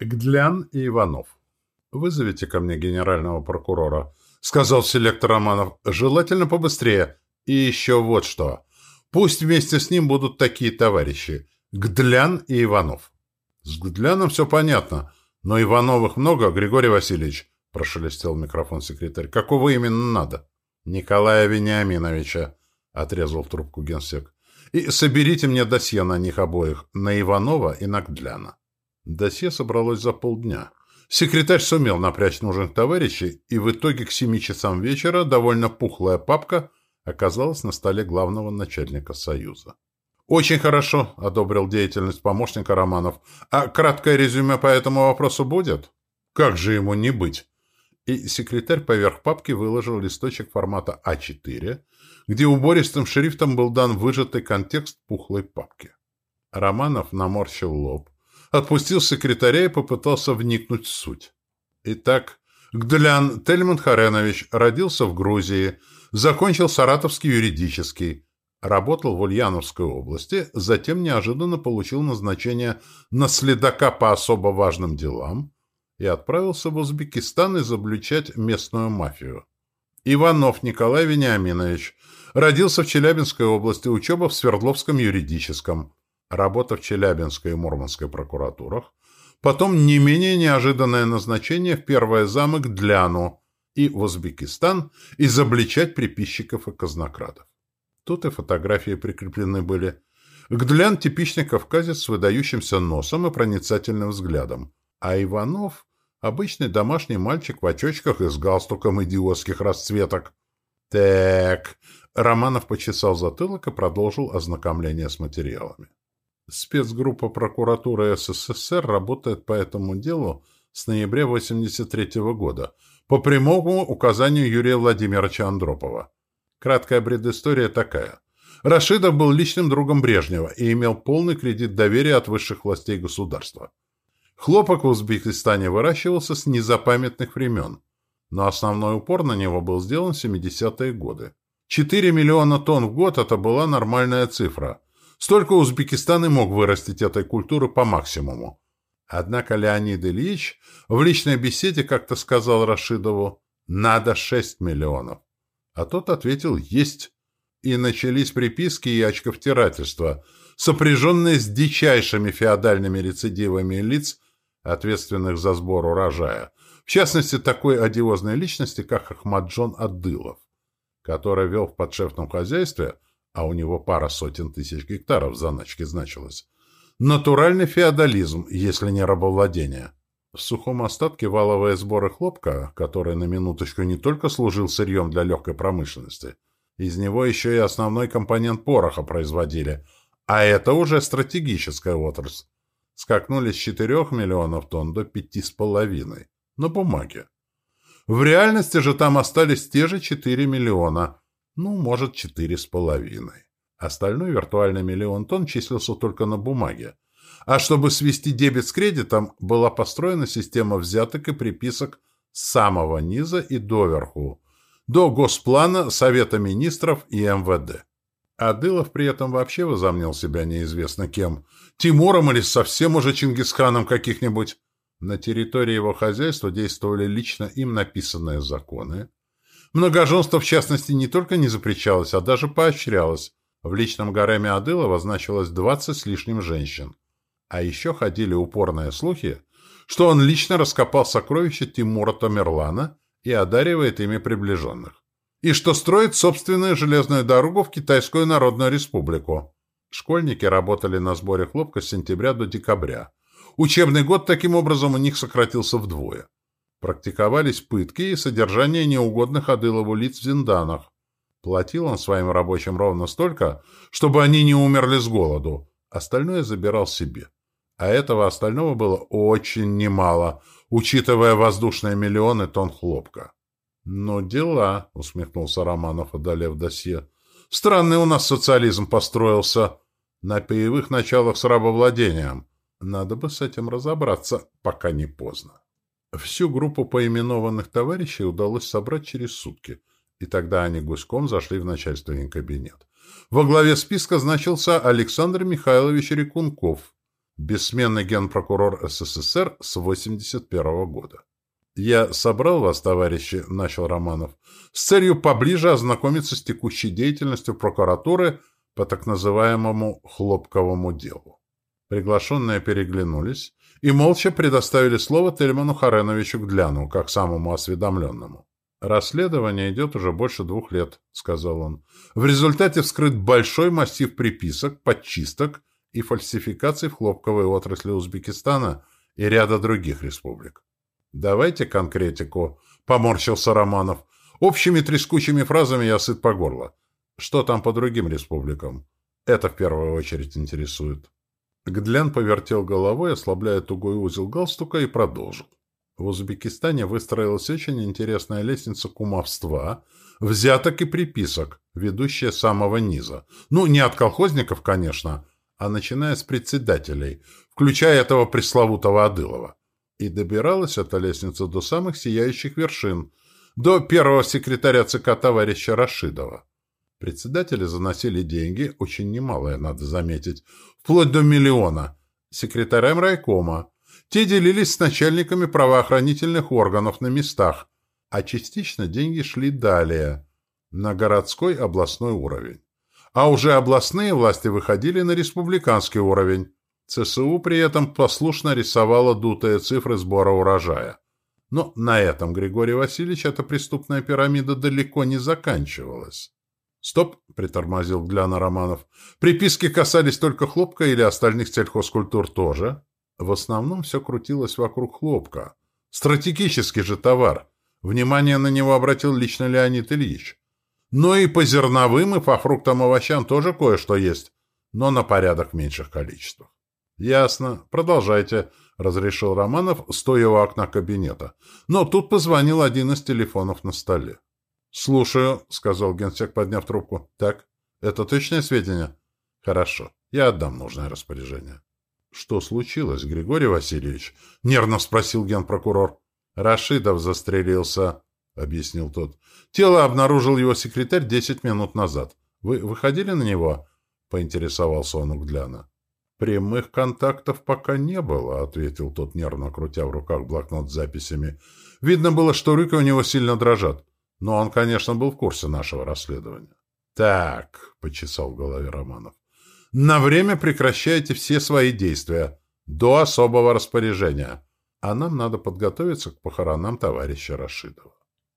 Гдлян и Иванов. «Вызовите ко мне генерального прокурора», — сказал селектор Романов. «Желательно побыстрее. И еще вот что. Пусть вместе с ним будут такие товарищи. Гдлян и Иванов». «С Гдляном все понятно, но Ивановых много, Григорий Васильевич», — прошелестел микрофон секретарь. «Какого именно надо?» «Николая Вениаминовича», — отрезал в трубку генсек. «И соберите мне досье на них обоих, на Иванова и на Гдляна». Досье собралось за полдня. Секретарь сумел напрячь нужных товарищей, и в итоге к семи часам вечера довольно пухлая папка оказалась на столе главного начальника Союза. «Очень хорошо», — одобрил деятельность помощника Романов. «А краткое резюме по этому вопросу будет?» «Как же ему не быть?» И секретарь поверх папки выложил листочек формата А4, где убористым шрифтом был дан выжатый контекст пухлой папки. Романов наморщил лоб, отпустил секретаря и попытался вникнуть в суть. Итак, Гдлян Тельман Харенович родился в Грузии, закончил Саратовский юридический, работал в Ульяновской области, затем неожиданно получил назначение на следака по особо важным делам и отправился в Узбекистан изобличать местную мафию. Иванов Николай Вениаминович родился в Челябинской области, учеба в Свердловском юридическом, работа в Челябинской и Мурманской прокуратурах, потом не менее неожиданное назначение в первое замок Дляну и в Узбекистан изобличать приписчиков и казнокрадов. Тут и фотографии прикреплены были. Гдлян – типичный кавказец с выдающимся носом и проницательным взглядом, а Иванов – обычный домашний мальчик в очочках и с галстуком идиотских расцветок. Так, Романов почесал затылок и продолжил ознакомление с материалами. Спецгруппа прокуратуры СССР работает по этому делу с ноября 1983 года по прямому указанию Юрия Владимировича Андропова. Краткая предыстория такая. Рашидов был личным другом Брежнева и имел полный кредит доверия от высших властей государства. Хлопок в Узбекистане выращивался с незапамятных времен, но основной упор на него был сделан в 70-е годы. 4 миллиона тонн в год – это была нормальная цифра – Столько Узбекистан и мог вырастить этой культуры по максимуму. Однако Леонид Ильич в личной беседе как-то сказал Рашидову «надо 6 миллионов». А тот ответил «есть». И начались приписки и очковтирательства, сопряженные с дичайшими феодальными рецидивами лиц, ответственных за сбор урожая. В частности, такой одиозной личности, как Ахмаджон Адылов, который вел в подшефном хозяйстве – а у него пара сотен тысяч гектаров в заначке значилось. Натуральный феодализм, если не рабовладение. В сухом остатке валовые сборы хлопка, который на минуточку не только служил сырьем для легкой промышленности, из него еще и основной компонент пороха производили, а это уже стратегическая отрасль. Скакнули с 4 миллионов тонн до 5,5 на бумаге. В реальности же там остались те же 4 миллиона – ну, может, четыре с половиной. Остальной виртуальный миллион тонн числился только на бумаге. А чтобы свести дебет с кредитом, была построена система взяток и приписок с самого низа и доверху, до Госплана, Совета Министров и МВД. Адылов при этом вообще возомнил себя неизвестно кем. Тимуром или совсем уже Чингисханом каких-нибудь. На территории его хозяйства действовали лично им написанные законы, Многоженство, в частности, не только не запрещалось, а даже поощрялось. В личном гареме Адылова значилось двадцать с лишним женщин. А еще ходили упорные слухи, что он лично раскопал сокровища Тимура Тамерлана и одаривает ими приближенных. И что строит собственную железную дорогу в Китайскую Народную Республику. Школьники работали на сборе хлопка с сентября до декабря. Учебный год таким образом у них сократился вдвое. Практиковались пытки и содержание неугодных Адылову лиц в зинданах. Платил он своим рабочим ровно столько, чтобы они не умерли с голоду. Остальное забирал себе. А этого остального было очень немало, учитывая воздушные миллионы тонн хлопка. «Ну, дела», — усмехнулся Романов, одолев досье. «Странный у нас социализм построился. На паевых началах с рабовладением. Надо бы с этим разобраться, пока не поздно». Всю группу поименованных товарищей удалось собрать через сутки, и тогда они гуськом зашли в начальственный кабинет. Во главе списка значился Александр Михайлович Рекунков, бессменный генпрокурор СССР с 81 года. «Я собрал вас, товарищи», — начал Романов, «с целью поближе ознакомиться с текущей деятельностью прокуратуры по так называемому «хлопковому делу». Приглашенные переглянулись и молча предоставили слово Тельману Хареновичу Гляну, как самому осведомленному. «Расследование идет уже больше двух лет», — сказал он. «В результате вскрыт большой массив приписок, подчисток и фальсификаций в хлопковой отрасли Узбекистана и ряда других республик. «Давайте конкретику», — поморщился Романов. «Общими трескучими фразами я сыт по горло. Что там по другим республикам? Это в первую очередь интересует». Гдлян повертел головой, ослабляя тугой узел галстука, и продолжил. В Узбекистане выстроилась очень интересная лестница кумовства, взяток и приписок, ведущая с самого низа. Ну, не от колхозников, конечно, а начиная с председателей, включая этого пресловутого Адылова. И добиралась эта лестница до самых сияющих вершин, до первого секретаря ЦК товарища Рашидова. Председатели заносили деньги, очень немалое, надо заметить, вплоть до миллиона, секретарям райкома. Те делились с начальниками правоохранительных органов на местах, а частично деньги шли далее, на городской областной уровень. А уже областные власти выходили на республиканский уровень. ЦСУ при этом послушно рисовала дутые цифры сбора урожая. Но на этом, Григорий Васильевич, эта преступная пирамида далеко не заканчивалась. «Стоп!» — притормозил Гляна Романов. «Приписки касались только хлопка или остальных сельхозкультур тоже?» В основном все крутилось вокруг хлопка. Стратегический же товар. Внимание на него обратил лично Леонид Ильич. Но и по зерновым, и по фруктам овощам тоже кое-что есть, но на порядок меньших количествах. «Ясно. Продолжайте», — разрешил Романов, стоя у окна кабинета. Но тут позвонил один из телефонов на столе. «Слушаю», — сказал генсек, подняв трубку. «Так, это точное сведения?» «Хорошо. Я отдам нужное распоряжение». «Что случилось, Григорий Васильевич?» — нервно спросил генпрокурор. «Рашидов застрелился», — объяснил тот. «Тело обнаружил его секретарь десять минут назад. Вы выходили на него?» — поинтересовался он у Гляна. «Прямых контактов пока не было», — ответил тот, нервно крутя в руках блокнот с записями. «Видно было, что руки у него сильно дрожат. Но он, конечно, был в курсе нашего расследования». «Так», — почесал в голове Романов, — «на время прекращайте все свои действия. До особого распоряжения. А нам надо подготовиться к похоронам товарища Рашидова».